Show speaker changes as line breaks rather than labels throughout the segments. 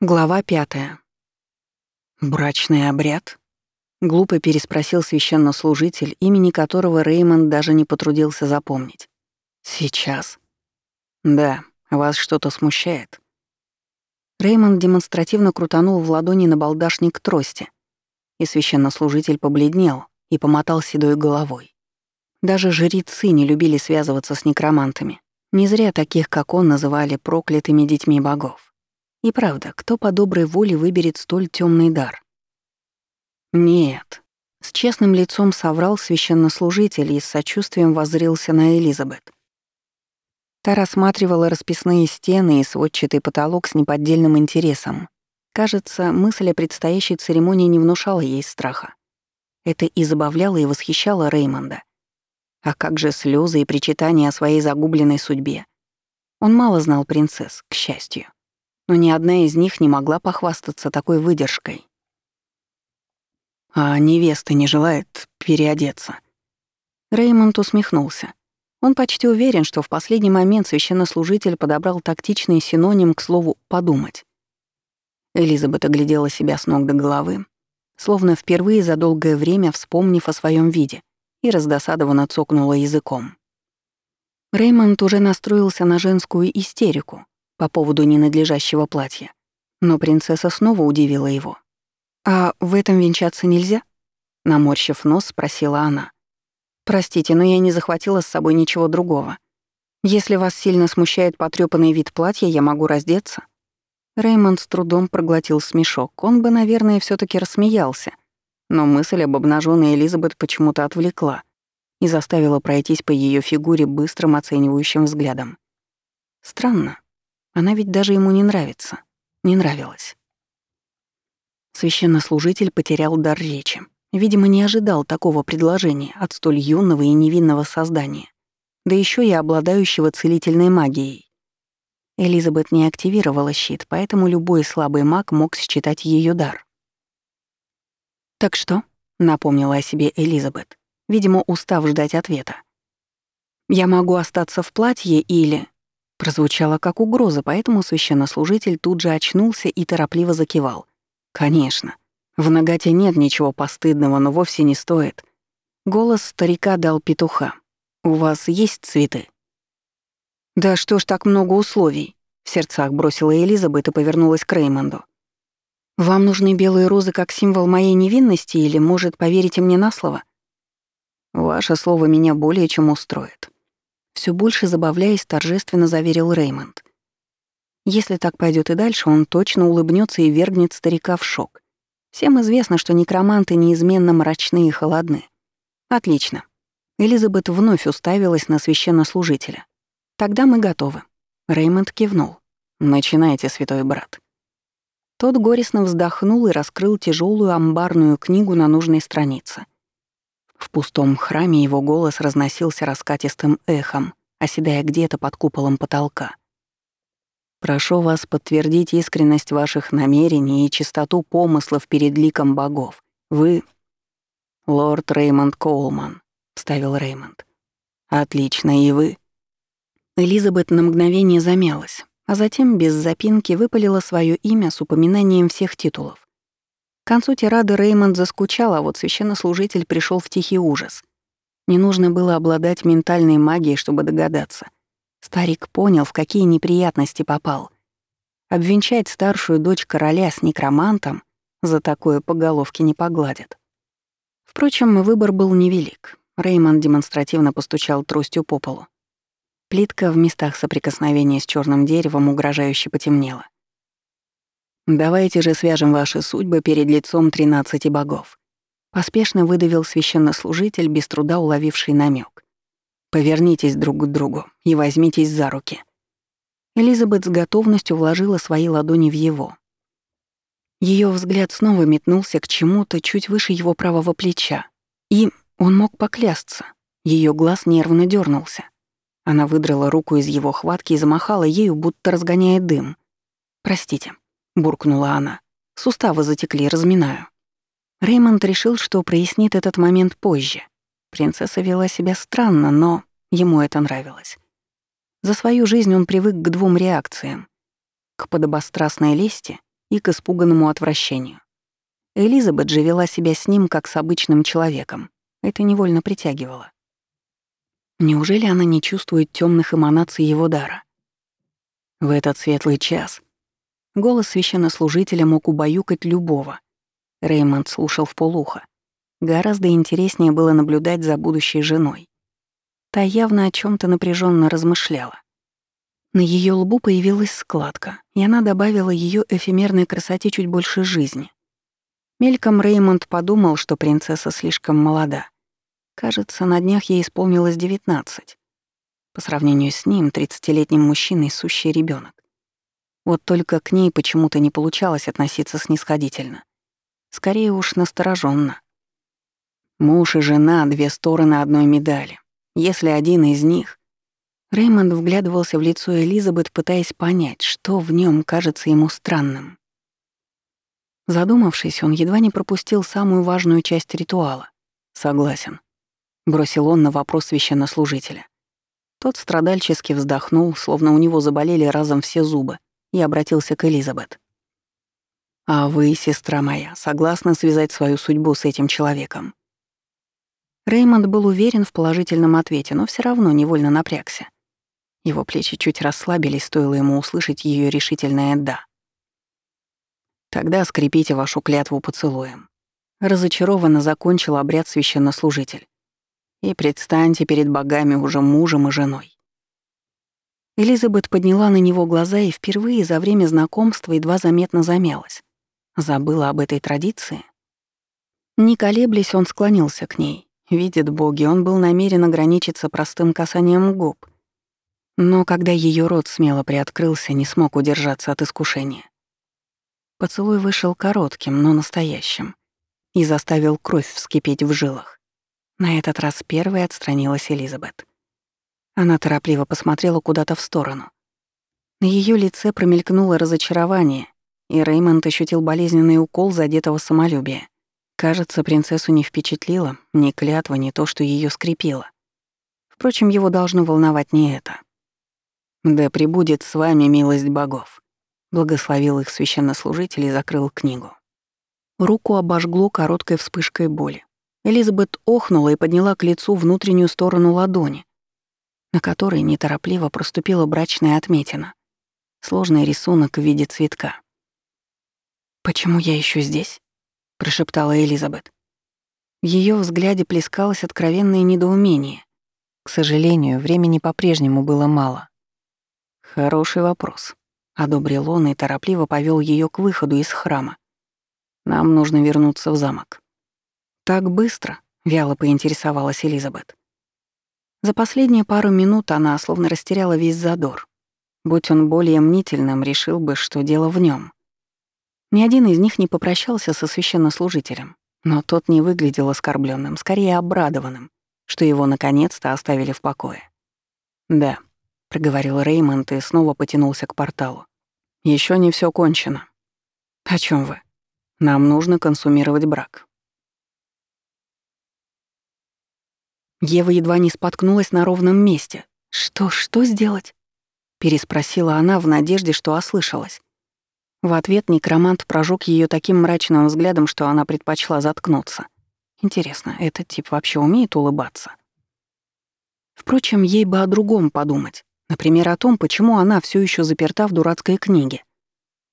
Глава пятая. «Брачный обряд?» — глупо переспросил священнослужитель, имени которого Реймонд даже не потрудился запомнить. «Сейчас?» «Да, вас что-то смущает?» Реймонд демонстративно крутанул в ладони на балдашник трости, и священнослужитель побледнел и помотал седой головой. Даже жрецы не любили связываться с некромантами. Не зря таких, как он, называли проклятыми детьми богов. И правда, кто по доброй воле выберет столь темный дар? Нет. С честным лицом соврал священнослужитель и с сочувствием воззрился на Элизабет. Та рассматривала расписные стены и сводчатый потолок с неподдельным интересом. Кажется, мысль о предстоящей церемонии не внушала ей страха. Это и забавляло и восхищало Реймонда. А как же слезы и причитания о своей загубленной судьбе? Он мало знал принцесс, к счастью но ни одна из них не могла похвастаться такой выдержкой. «А невеста не желает переодеться?» Реймонд усмехнулся. Он почти уверен, что в последний момент священнослужитель подобрал тактичный синоним к слову «подумать». Элизабет оглядела себя с ног до головы, словно впервые за долгое время вспомнив о своем виде, и раздосадованно цокнула языком. Реймонд уже настроился на женскую истерику, по поводу ненадлежащего платья. Но принцесса снова удивила его. «А в этом венчаться нельзя?» Наморщив нос, спросила она. «Простите, но я не захватила с собой ничего другого. Если вас сильно смущает потрёпанный вид платья, я могу раздеться». Реймонд с трудом проглотил смешок. Он бы, наверное, все таки рассмеялся. Но мысль об обнаженной Элизабет почему-то отвлекла и заставила пройтись по ее фигуре быстрым оценивающим взглядом. Странно. Она ведь даже ему не нравится. Не нравилась. Священнослужитель потерял дар речи. Видимо, не ожидал такого предложения от столь юного и невинного создания, да еще и обладающего целительной магией. Элизабет не активировала щит, поэтому любой слабый маг мог считать ее дар. «Так что?» — напомнила о себе Элизабет, видимо, устав ждать ответа. «Я могу остаться в платье или...» Прозвучало как угроза, поэтому священнослужитель тут же очнулся и торопливо закивал. «Конечно. В наготе нет ничего постыдного, но вовсе не стоит». Голос старика дал петуха. «У вас есть цветы?» «Да что ж так много условий?» В сердцах бросила Элизабет и повернулась к Реймонду. «Вам нужны белые розы как символ моей невинности или, может, поверите мне на слово?» «Ваше слово меня более чем устроит», все больше забавляясь, торжественно заверил Реймонд. Если так пойдет и дальше, он точно улыбнется и вергнет старика в шок. Всем известно, что некроманты неизменно мрачны и холодны. Отлично. Элизабет вновь уставилась на священнослужителя. Тогда мы готовы. Реймонд кивнул. Начинайте, святой брат. Тот горестно вздохнул и раскрыл тяжелую амбарную книгу на нужной странице — в пустом храме его голос разносился раскатистым эхом, оседая где-то под куполом потолка. «Прошу вас подтвердить искренность ваших намерений и чистоту помыслов перед ликом богов. Вы...» «Лорд Реймонд Коулман», — вставил Реймонд. «Отлично, и вы...» Элизабет на мгновение замялась, а затем без запинки выпалила свое имя с упоминанием всех титулов. К концу тирады Реймонд заскучал, а вот священнослужитель пришел в тихий ужас. Не нужно было обладать ментальной магией, чтобы догадаться. Старик понял, в какие неприятности попал. Обвенчать старшую дочь короля с некромантом за такое по головке не погладят. Впрочем, выбор был невелик. Реймонд демонстративно постучал тростью по полу. Плитка в местах соприкосновения с черным деревом угрожающе потемнела. «Давайте же свяжем ваши судьбы перед лицом тринадцати богов», — поспешно выдавил священнослужитель, без труда уловивший намек. «Повернитесь друг к другу и возьмитесь за руки». Элизабет с готовностью вложила свои ладони в его. Ее взгляд снова метнулся к чему-то чуть выше его правого плеча. И он мог поклясться. Ее глаз нервно дернулся. Она выдрала руку из его хватки и замахала ею, будто разгоняя дым. «Простите», буркнула она. Суставы затекли, разминаю. Реймонд решил, что прояснит этот момент позже. Принцесса вела себя странно, но ему это нравилось. За свою жизнь он привык к двум реакциям. К подобострастной лести и к испуганному отвращению. Элизабет же вела себя с ним как с обычным человеком. Это невольно притягивало. Неужели она не чувствует темных эманаций его дара? В этот светлый час голос священнослужителя мог убаюкать любого. Реймонд слушал в полухо. Гораздо интереснее было наблюдать за будущей женой. Та явно о чем то напряженно размышляла. На ее лбу появилась складка, и она добавила ее эфемерной красоте чуть больше жизни. Мельком Реймонд подумал, что принцесса слишком молода. Кажется, на днях ей исполнилось девятнадцать. По сравнению с ним, тридцатилетним мужчиной, сущий ребенок. Вот только к ней почему-то не получалось относиться снисходительно. Скорее уж настороженно. Муж и жена — две стороны одной медали. Если один из них... Рэймонд вглядывался в лицо Элизабет, пытаясь понять, что в нем кажется ему странным. Задумавшись, он едва не пропустил самую важную часть ритуала. «Согласен», — бросил он на вопрос священнослужителя. Тот страдальчески вздохнул, словно у него заболели разом все зубы, и обратился к Элизабет. «А вы, сестра моя, согласны связать свою судьбу с этим человеком?» Реймонд был уверен в положительном ответе, но все равно невольно напрягся. Его плечи чуть расслабились, стоило ему услышать ее решительное «да». «Тогда скрепите вашу клятву поцелуем». Разочарованно закончил обряд священнослужитель. «И предстаньте перед богами уже мужем и женой». Элизабет подняла на него глаза и впервые за время знакомства едва заметно замялась. Забыла об этой традиции? Не колеблясь, он склонился к ней. Видит боги, он был намерен ограничиться простым касанием губ. Но когда ее рот смело приоткрылся, не смог удержаться от искушения. Поцелуй вышел коротким, но настоящим, и заставил кровь вскипеть в жилах. На этот раз первой отстранилась Элизабет. Она торопливо посмотрела куда-то в сторону. На ее лице промелькнуло разочарование, и Реймонд ощутил болезненный укол задетого самолюбия. Кажется, принцессу не впечатлило ни клятва, ни то, что ее скрепило. Впрочем, его должно волновать не это. «Да пребудет с вами милость богов», — благословил их священнослужитель и закрыл книгу. Руку обожгло короткой вспышкой боли. Элизабет охнула и подняла к лицу внутреннюю сторону ладони, на которой неторопливо проступила брачная отметина. Сложный рисунок в виде цветка. «Почему я еще здесь?» — прошептала Элизабет. В ее взгляде плескалось откровенное недоумение. К сожалению, времени по-прежнему было мало. «Хороший вопрос», — одобрил он и торопливо повел ее к выходу из храма. «Нам нужно вернуться в замок». «Так быстро?» — вяло поинтересовалась Элизабет. За последние пару минут она словно растеряла весь задор. Будь он более мнительным, решил бы, что дело в нем. Ни один из них не попрощался со священнослужителем, но тот не выглядел оскорбленным, скорее обрадованным, что его наконец-то оставили в покое. «Да», — проговорил Реймонд и снова потянулся к порталу. Еще не все кончено». «О чем вы?» «Нам нужно консумировать брак». Ева едва не споткнулась на ровном месте. «Что, что сделать?» — переспросила она в надежде, что ослышалась. В ответ некромант прожег ее таким мрачным взглядом, что она предпочла заткнуться. Интересно, этот тип вообще умеет улыбаться? Впрочем, ей бы о другом подумать. Например, о том, почему она все еще заперта в дурацкой книге.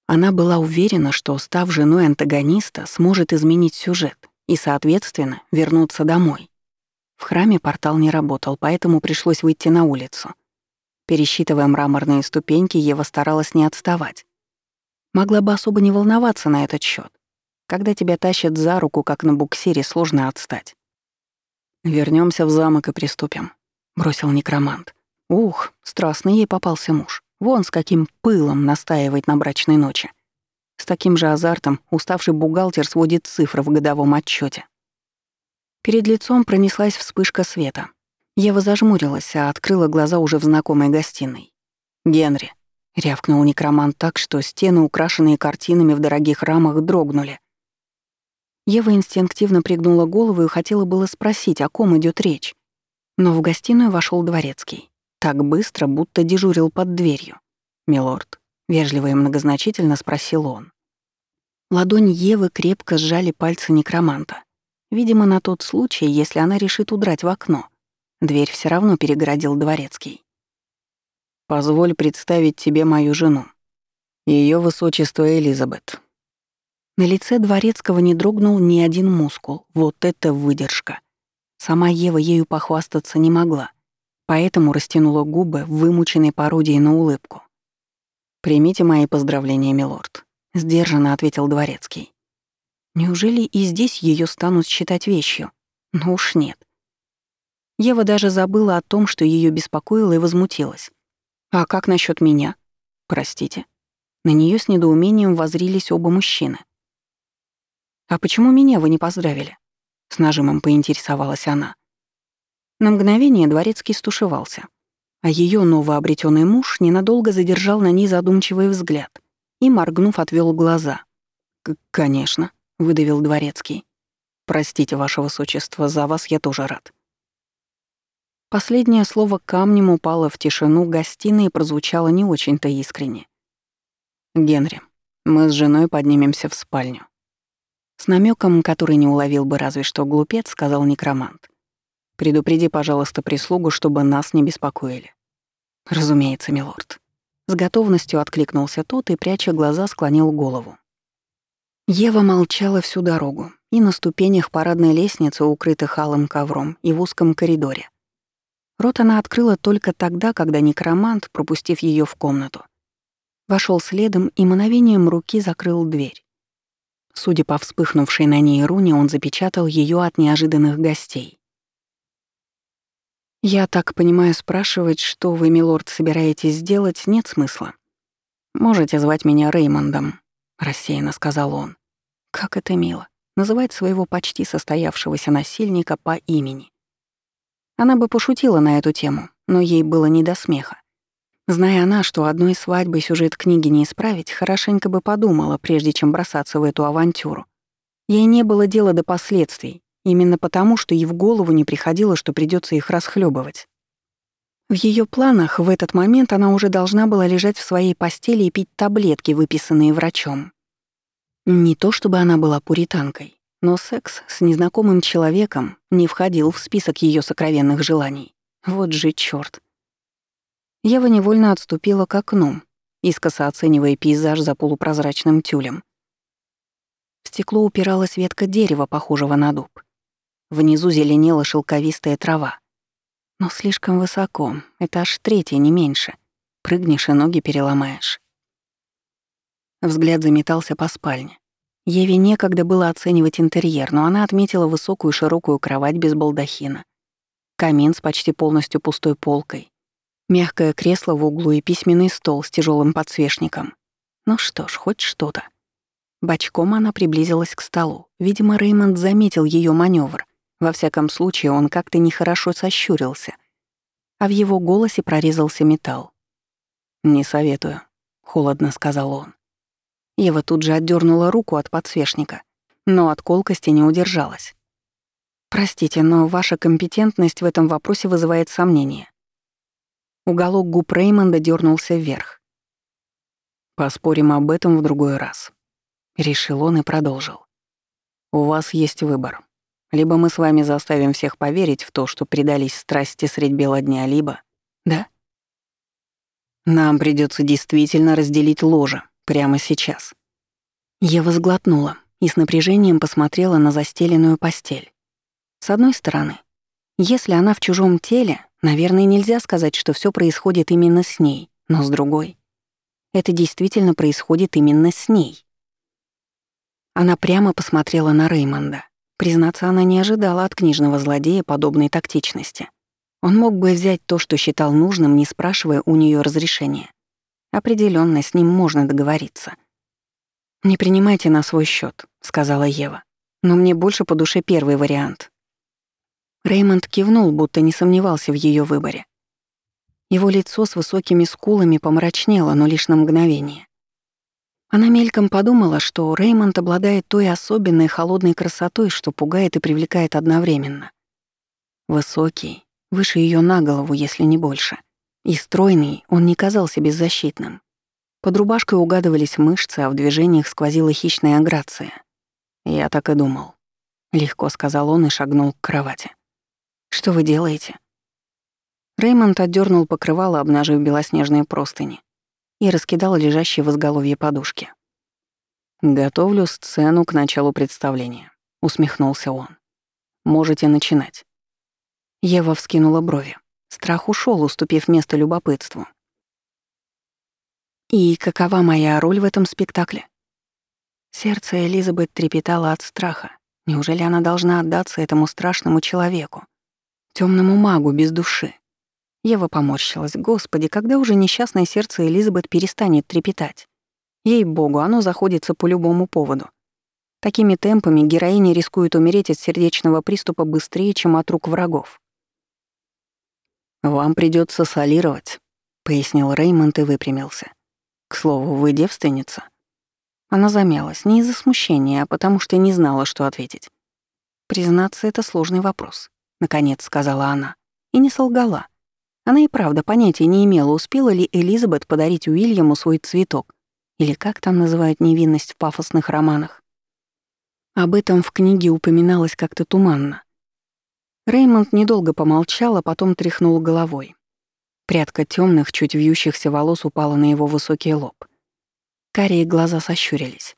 Она была уверена, что, став женой антагониста, сможет изменить сюжет и, соответственно, вернуться домой. В храме портал не работал, поэтому пришлось выйти на улицу. Пересчитывая мраморные ступеньки, Ева старалась не отставать. Могла бы особо не волноваться на этот счет. Когда тебя тащат за руку, как на буксире, сложно отстать. Вернемся в замок и приступим», — бросил некромант. Ух, страстно ей попался муж. Вон с каким пылом настаивает на брачной ночи. С таким же азартом уставший бухгалтер сводит цифры в годовом отчете. Перед лицом пронеслась вспышка света. Ева зажмурилась, а открыла глаза уже в знакомой гостиной. «Генри», Рявкнул некромант так, что стены, украшенные картинами в дорогих рамах, дрогнули. Ева инстинктивно пригнула голову и хотела было спросить, о ком идет речь. Но в гостиную вошел дворецкий. Так быстро, будто дежурил под дверью. «Милорд», — вежливо и многозначительно спросил он. Ладонь Евы крепко сжали пальцы некроманта. Видимо, на тот случай, если она решит удрать в окно. Дверь все равно перегородил дворецкий. «Позволь представить тебе мою жену. Ее высочество Элизабет». На лице дворецкого не дрогнул ни один мускул. Вот это выдержка. Сама Ева ею похвастаться не могла, поэтому растянула губы в вымученной пародии на улыбку. «Примите мои поздравления, милорд», — сдержанно ответил дворецкий. Неужели и здесь ее станут считать вещью? Ну уж нет. Ева даже забыла о том, что ее беспокоило и возмутилась. «А как насчет меня?» «Простите». На нее с недоумением возрились оба мужчины. «А почему меня вы не поздравили?» С нажимом поинтересовалась она. На мгновение дворецкий стушевался, а ее новообретенный муж ненадолго задержал на ней задумчивый взгляд и, моргнув, отвел глаза. «Конечно», — выдавил дворецкий. «Простите, ваше высочество, за вас я тоже рад». Последнее слово камнем упало в тишину гостиной и прозвучало не очень-то искренне. «Генри, мы с женой поднимемся в спальню». С намеком, который не уловил бы разве что глупец, сказал некромант. «Предупреди, пожалуйста, прислугу, чтобы нас не беспокоили». «Разумеется, милорд». С готовностью откликнулся тот и, пряча глаза, склонил голову. Ева молчала всю дорогу, и на ступенях парадной лестницы, укрытых алым ковром, и в узком коридоре. Рот она открыла только тогда, когда некромант, пропустив ее в комнату, вошел следом и мановением руки закрыл дверь. Судя по вспыхнувшей на ней руне, он запечатал ее от неожиданных гостей. «Я так понимаю, спрашивать, что вы, милорд, собираетесь сделать, нет смысла. Можете звать меня Реймондом», — рассеянно сказал он. Как это мило, называть своего почти состоявшегося насильника по имени. Она бы пошутила на эту тему, но ей было не до смеха. Зная она, что одной свадьбой сюжет книги не исправить, хорошенько бы подумала, прежде чем бросаться в эту авантюру. Ей не было дела до последствий, именно потому, что ей в голову не приходило, что придется их расхлебывать. В ее планах в этот момент она уже должна была лежать в своей постели и пить таблетки, выписанные врачом. Не то чтобы она была пуританкой, но секс с незнакомым человеком не входил в список ее сокровенных желаний. Вот же чёрт. Ева невольно отступила к окну, искоса оценивая пейзаж за полупрозрачным тюлем. В стекло упиралась ветка дерева, похожего на дуб. Внизу зеленела шелковистая трава. Но слишком высоко, это аж третье, не меньше. Прыгнешь и ноги переломаешь. Взгляд заметался по спальне. Еве некогда было оценивать интерьер, но она отметила высокую широкую кровать без балдахина, камин с почти полностью пустой полкой, мягкое кресло в углу и письменный стол с тяжелым подсвечником. Ну что ж, хоть что-то. Бочком она приблизилась к столу. Видимо, Реймонд заметил ее маневр, во всяком случае, он как-то нехорошо сощурился, а в его голосе прорезался металл. «Не советую», — холодно сказал он. Ева тут же отдернула руку от подсвечника, но от колкости не удержалась. «Простите, но ваша компетентность в этом вопросе вызывает сомнения». Уголок губ Реймонда дернулся вверх. «Поспорим об этом в другой раз», — решил он и продолжил. «У вас есть выбор. Либо мы с вами заставим всех поверить в то, что предались страсти средь бела дня, либо... Да? Нам придется действительно разделить ложе прямо сейчас. Я возглотнула и с напряжением посмотрела на застеленную постель. С одной стороны, если она в чужом теле, наверное, нельзя сказать, что все происходит именно с ней, но с другой, это действительно происходит именно с ней. Она прямо посмотрела на Реймонда. Признаться, она не ожидала от книжного злодея подобной тактичности. Он мог бы взять то, что считал нужным, не спрашивая у нее разрешения. Определенно, с ним можно договориться. «Не принимайте на свой счет, сказала Ева. «Но мне больше по душе первый вариант». Реймонд кивнул, будто не сомневался в ее выборе. Его лицо с высокими скулами помрачнело, но лишь на мгновение. Она мельком подумала, что Реймонд обладает той особенной холодной красотой, что пугает и привлекает одновременно. Высокий, выше ее на голову, если не больше. И стройный, он не казался беззащитным. Под рубашкой угадывались мышцы, а в движениях сквозила хищная грация. «Я так и думал», — легко сказал он и шагнул к кровати. «Что вы делаете?» Реймонд отдернул покрывало, обнажив белоснежные простыни, и раскидал лежащие в изголовье подушки. «Готовлю сцену к началу представления», — усмехнулся он. «Можете начинать». Ева вскинула брови. Страх ушел, уступив место любопытству. «И какова моя роль в этом спектакле?» Сердце Элизабет трепетало от страха. Неужели она должна отдаться этому страшному человеку? темному магу без души? Ева поморщилась. Господи, когда уже несчастное сердце Элизабет перестанет трепетать? Ей-богу, оно заходится по любому поводу. Такими темпами героиня рискует умереть от сердечного приступа быстрее, чем от рук врагов. «Вам придется солировать», — пояснил Реймонд и выпрямился. «К слову, вы девственница?» Она замялась, не из-за смущения, а потому что не знала, что ответить. «Признаться, это сложный вопрос», — наконец сказала она. И не солгала. Она и правда понятия не имела, успела ли Элизабет подарить Уильяму свой цветок, или как там называют невинность в пафосных романах. Об этом в книге упоминалось как-то туманно. Реймонд недолго помолчал, а потом тряхнул головой. Прядка темных, чуть вьющихся волос упала на его высокий лоб. Карие глаза сощурились.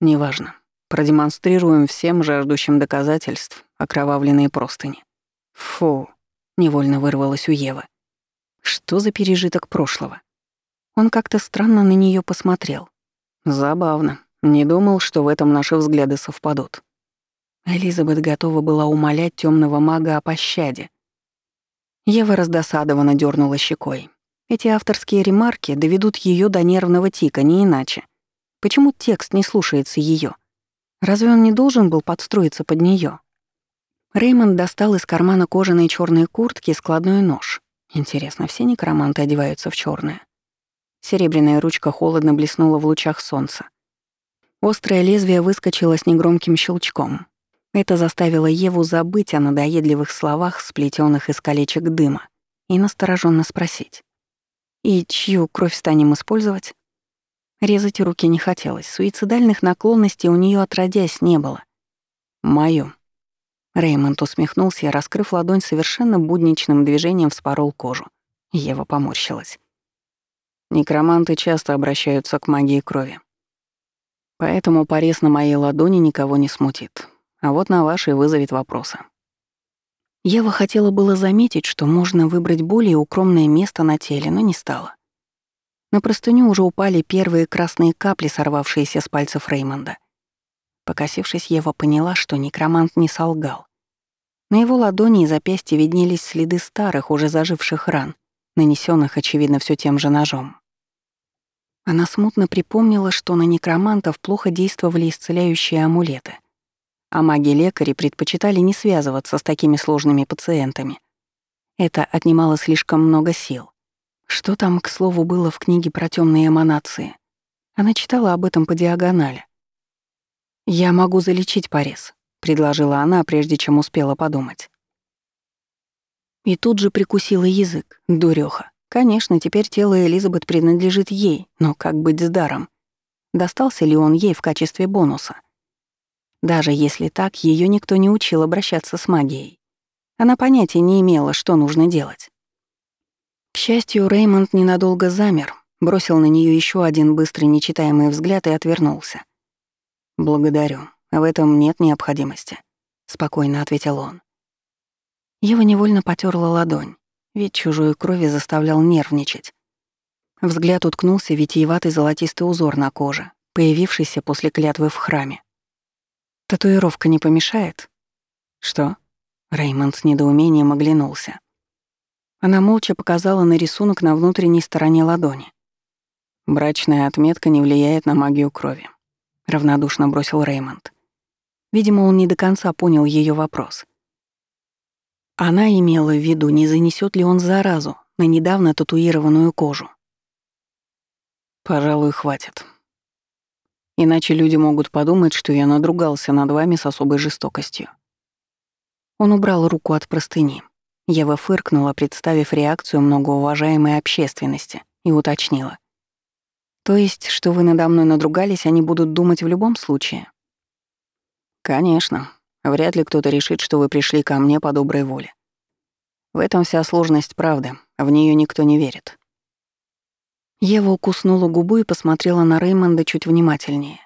«Неважно. Продемонстрируем всем жаждущим доказательств окровавленные простыни». «Фу», — невольно вырвалось у Евы. «Что за пережиток прошлого?» Он как-то странно на нее посмотрел. «Забавно. Не думал, что в этом наши взгляды совпадут». Элизабет готова была умолять темного мага о пощаде. Ева раздосадованно дернула щекой. Эти авторские ремарки доведут ее до нервного тика, не иначе. Почему текст не слушается ее? Разве он не должен был подстроиться под нее? Реймонд достал из кармана кожаной черной куртки складной нож. Интересно, все некроманты одеваются в черное. Серебряная ручка холодно блеснула в лучах солнца. Острое лезвие выскочило с негромким щелчком. Это заставило Еву забыть о надоедливых словах, сплетенных из колечек дыма, и настороженно спросить. «И чью кровь станем использовать?» Резать руки не хотелось, суицидальных наклонностей у нее отродясь не было. «Мою». Реймонд усмехнулся и, раскрыв ладонь, совершенно будничным движением вспорол кожу. Ева поморщилась. Некроманты часто обращаются к магии крови. Поэтому порез на моей ладони никого не смутит а вот на вашей вызовет вопросы. Ева хотела было заметить, что можно выбрать более укромное место на теле, но не стала. На простыню уже упали первые красные капли, сорвавшиеся с пальцев Реймонда. Покосившись, Ева поняла, что некромант не солгал. На его ладони и запястье виднелись следы старых, уже заживших ран, нанесенных, очевидно, все тем же ножом. Она смутно припомнила, что на некромантов плохо действовали исцеляющие амулеты — а маги-лекари предпочитали не связываться с такими сложными пациентами. Это отнимало слишком много сил. Что там, к слову, было в книге про темные эманации? Она читала об этом по диагонали. «Я могу залечить порез», — предложила она, прежде чем успела подумать. И тут же прикусила язык, дурёха. Конечно, теперь тело Элизабет принадлежит ей, но как быть с даром? Достался ли он ей в качестве бонуса? Даже если так, ее никто не учил обращаться с магией. Она понятия не имела, что нужно делать. К счастью, Реймонд ненадолго замер, бросил на нее еще один быстрый нечитаемый взгляд и отвернулся. «Благодарю. В этом нет необходимости», — спокойно ответил он. Ева невольно потерла ладонь, ведь чужую крови заставлял нервничать. Взгляд уткнулся в витиеватый золотистый узор на коже, появившийся после клятвы в храме. Татуировка не помешает? Что? Реймонд с недоумением оглянулся. Она молча показала на рисунок на внутренней стороне ладони. Брачная отметка не влияет на магию крови, равнодушно бросил Реймонд. Видимо, он не до конца понял ее вопрос. Она имела в виду, не занесет ли он заразу на недавно татуированную кожу. Пожалуй, хватит. Иначе люди могут подумать, что я надругался над вами с особой жестокостью. Он убрал руку от простыни. Ева фыркнула, представив реакцию многоуважаемой общественности, и уточнила. То есть, что вы надо мной надругались, они будут думать в любом случае?
Конечно. Вряд ли кто-то решит, что вы пришли ко мне по доброй воле. В этом вся сложность правды, в нее никто не верит.
Ева укуснула губу и посмотрела на Реймонда чуть внимательнее.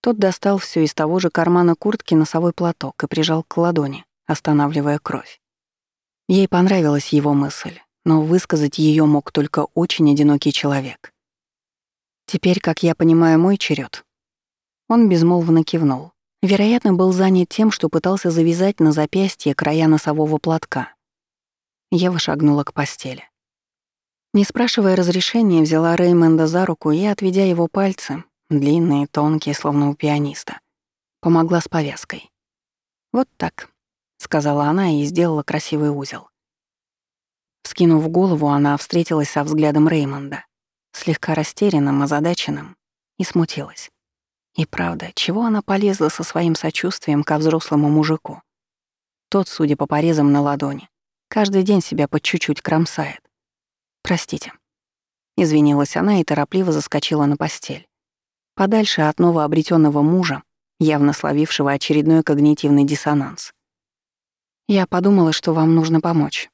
Тот достал все из того же кармана куртки носовой платок и прижал к ладони, останавливая кровь. Ей понравилась его мысль, но высказать ее мог только очень одинокий человек. Теперь, как я понимаю, мой черед. Он безмолвно кивнул. Вероятно, был занят тем, что пытался завязать на запястье края носового платка. Ева шагнула к постели. Не спрашивая разрешения, взяла Реймонда за руку и, отведя его пальцы, длинные, тонкие, словно у пианиста, помогла с повязкой. «Вот так», — сказала она и сделала красивый узел. Скинув голову, она встретилась со взглядом Реймонда, слегка растерянным, озадаченным, и смутилась. И правда, чего она полезла со своим сочувствием ко взрослому мужику? Тот, судя по порезам на ладони, каждый день себя по чуть-чуть кромсает. «Простите». Извинилась она и торопливо заскочила на постель. Подальше от новообретенного мужа, явно словившего очередной когнитивный диссонанс. «Я подумала, что вам нужно помочь».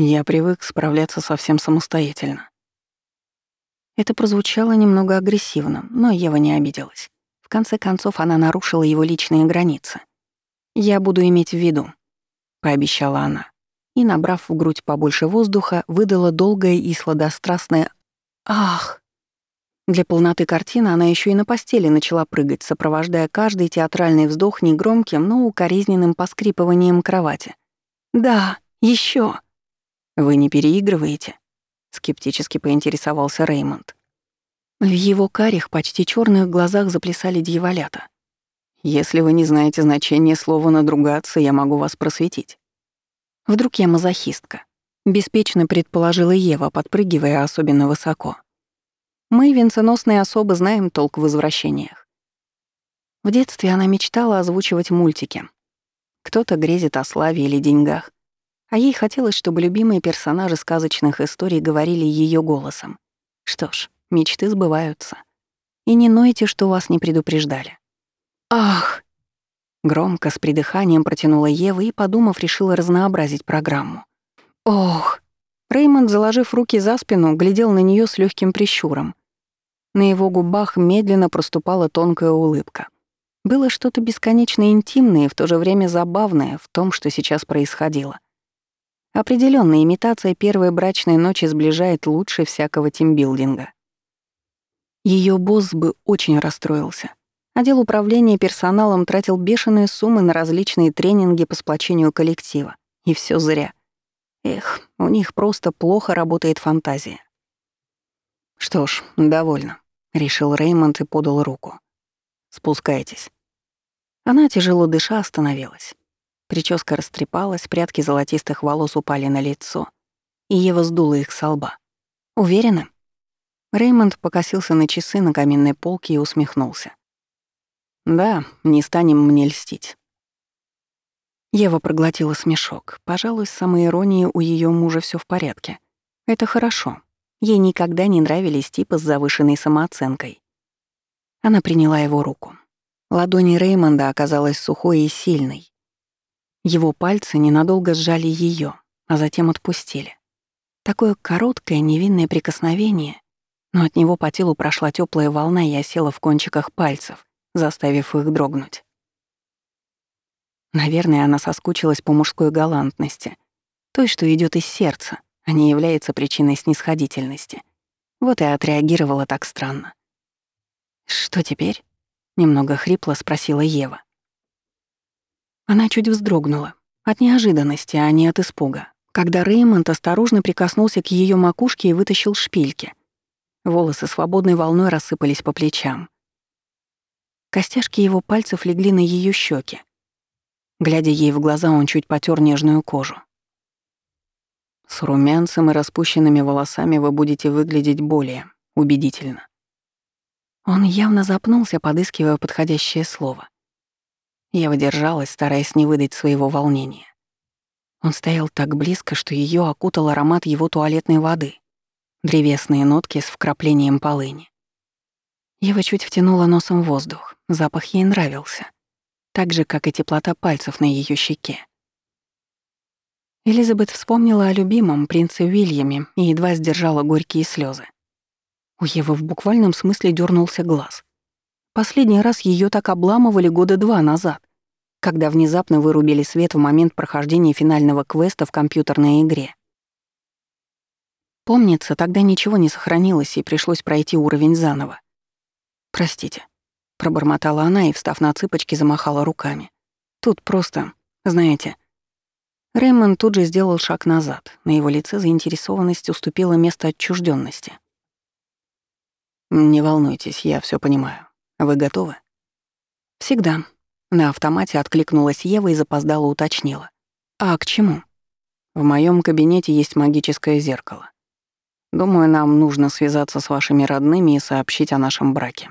Я привык справляться совсем самостоятельно.
Это прозвучало немного агрессивно, но Ева не обиделась. В конце концов, она нарушила его личные границы. «Я буду иметь в виду», — пообещала она. И, набрав в грудь побольше воздуха, выдала долгое и сладострастное «Ах!». Для полноты картины она еще и на постели начала прыгать, сопровождая каждый театральный вздох негромким, но укоризненным поскрипыванием кровати. «Да, еще. «Вы не переигрываете?» — скептически поинтересовался Реймонд. В его карих, почти черных глазах заплясали дьяволята. «Если вы не знаете значение слова «надругаться», я могу вас просветить». Вдруг я мазохистка. Беспечно предположила Ева, подпрыгивая особенно высоко. Мы, венценосные особы, знаем толк в возвращениях. В детстве она мечтала озвучивать мультики. Кто-то грезит о славе или деньгах, а ей хотелось, чтобы любимые персонажи сказочных историй говорили ее голосом. Что ж, мечты сбываются. И не нойте, что вас не предупреждали. «Ах!» Громко, с придыханием протянула Ева и, подумав, решила разнообразить программу. «Ох!» Реймонд, заложив руки за спину, глядел на нее с легким прищуром. На его губах медленно проступала тонкая улыбка. Было что-то бесконечно интимное и в то же время забавное в том, что сейчас происходило. Определённо имитация первой брачной ночи сближает лучше всякого тимбилдинга. Её босс бы очень расстроился. Отдел управления персоналом тратил бешеные суммы на различные тренинги по сплочению коллектива. И всё зря. Эх, у них просто плохо работает фантазия. «Что ж, довольно», — решил Реймонд и подал руку. «Спускайтесь». Она, тяжело дыша, остановилась. Прическа растрепалась, прядки золотистых волос упали на лицо, и Ева сдула их со лба. «Уверена?» Реймонд покосился на часы на каминной полке и усмехнулся. «Да, не станем мне льстить». Ева проглотила смешок. Пожалуй, с самой иронией у ее мужа все в порядке. Это хорошо. Ей никогда не нравились типы с завышенной самооценкой. Она приняла его руку. Ладонь Реймонда оказалась сухой и сильной, его пальцы ненадолго сжали ее, а затем отпустили. Такое короткое невинное прикосновение, но от него по телу прошла теплая волна и осела в кончиках пальцев, заставив их дрогнуть. Наверное, она соскучилась по мужской галантности, той, что идет из сердца, а не является причиной снисходительности. Вот и отреагировала так странно. «Что теперь?» — немного хрипло спросила Ева. Она чуть вздрогнула. От неожиданности, а не от испуга. Когда Реймонд осторожно прикоснулся к ее макушке и вытащил шпильки. Волосы свободной волной рассыпались по плечам. Костяшки его пальцев легли на ее щеки. Глядя ей в глаза, он чуть потер нежную кожу. С румянцем и распущенными волосами вы будете выглядеть более убедительно. Он явно запнулся, подыскивая подходящее слово. Я выдержалась, стараясь не выдать своего волнения. Он стоял так близко, что ее окутал аромат его туалетной воды. древесные нотки с вкраплением полыни. Ева чуть втянула носом воздух, запах ей нравился, так же, как и теплота пальцев на ее щеке. Элизабет вспомнила о любимом принце Уильяме и едва сдержала горькие слезы. У Евы в буквальном смысле дернулся глаз. Последний раз ее так обламывали года два назад, когда внезапно вырубили свет в момент прохождения финального квеста в компьютерной игре. Помнится, тогда ничего не сохранилось и пришлось пройти уровень заново. «Простите», — пробормотала она и, встав на цыпочки, замахала руками. «Тут просто, знаете...» Рэймонд тут же сделал шаг назад. На его лице заинтересованность уступила место отчужденности.
«Не волнуйтесь, я все понимаю. Вы готовы?»
«Всегда». На автомате откликнулась Ева и запоздала уточнила. «А к чему?»
«В моем кабинете есть магическое зеркало. Думаю, нам нужно связаться с вашими родными и сообщить о нашем браке.